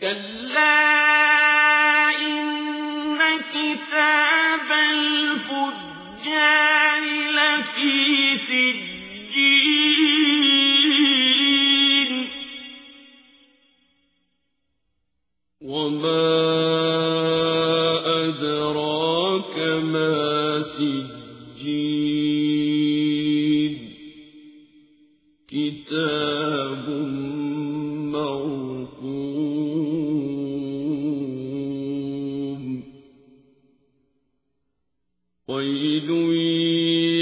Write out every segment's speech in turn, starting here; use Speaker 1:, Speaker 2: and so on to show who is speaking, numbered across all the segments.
Speaker 1: كَلَّا إِنَّ كِتَابَ الْفُجَّارِ لَفِي سِجِّينٍ
Speaker 2: وَمَا أَدْرَاكَ مَا سِجِّينٌ كِتَابٌ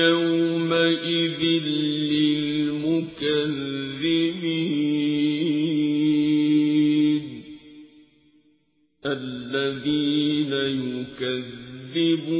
Speaker 2: يَوْمَئِذٍ لِّلْمُكَذِّبِينَ الَّذِينَ يُكَذِّبُونَ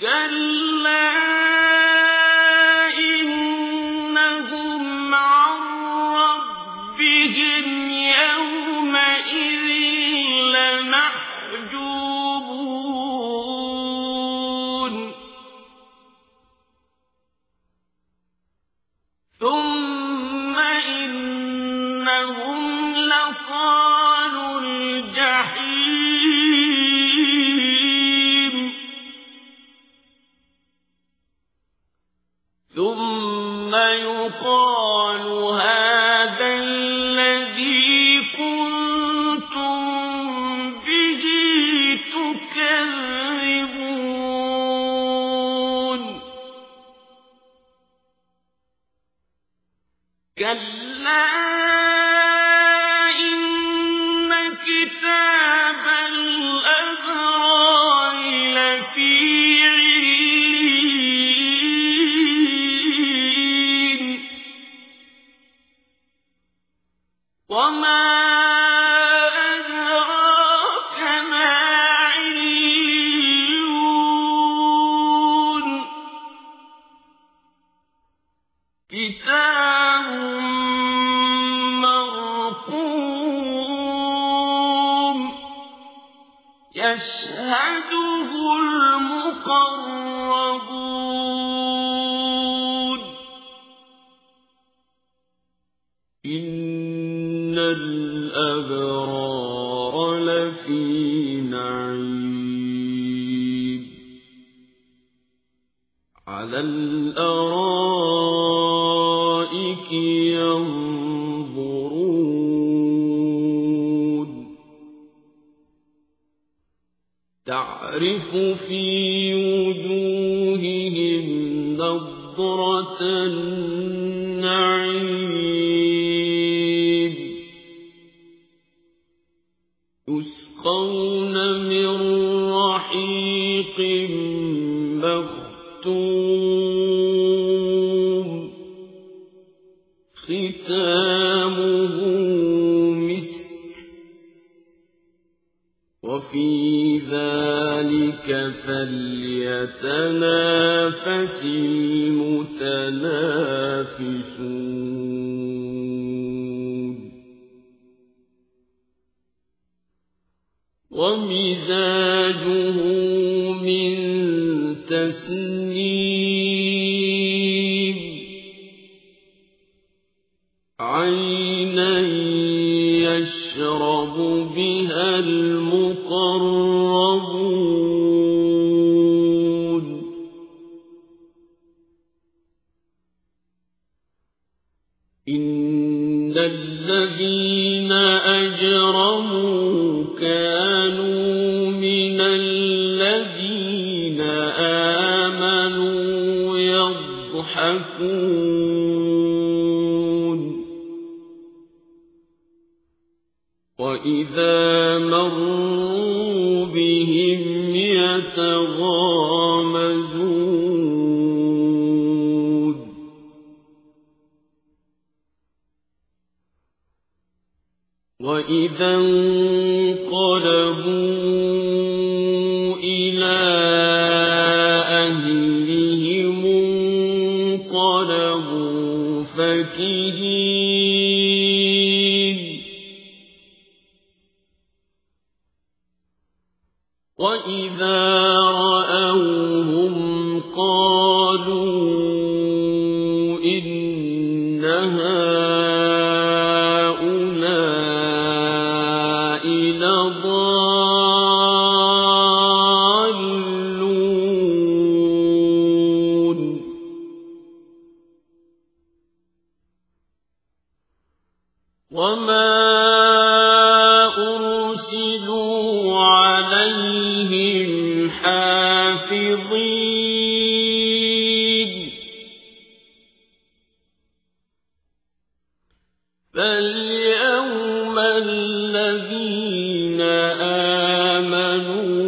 Speaker 1: كَلَّا إِنَّهُمْ عَن رَّبِّهِمْ لَّمَحْجُوبُونَ ثُمَّ إِنَّهُمْ الْجَحِيمِ كَلَّا إِنَّ كِتَابَ الْأَبْرَارِ لَفِي عِلِّيِّينَ وَمَا أَدْرَاكَ مَا كِتَابٌ الْمُقَرَّبُونَ
Speaker 2: إِنَّ الْأَبْرَارَ لَفِي نَعِيمٍ. عَلَى الْأَرَائِكِ يَنظُرُونَ تَعْرِفُ فِي وُجُوهِهِمْ نَضْرَةَ النَّعِيمِ. يُسْقَوْنَ مِن رَّحِيقٍ مَّخْتُومٍ. خِتَامُهُ مِسْكٌ ۚ. وَفِي ذَٰلِكَ فَلْيَتَنَافَسِ الْمُتَنَافِسُونَ. وَمِزَاجُهُ مِن تَسْنِيمٍ إن الذين أجرموا كانوا من الذين آمنوا يضحكون وإذا مروا بهم يتغامزون. وإذا انقلبوا إلى أهلهم انقلبوا فكهين. وإذا رأوهم قالوا إن هؤلاء الَّذِينَ آمَنُوا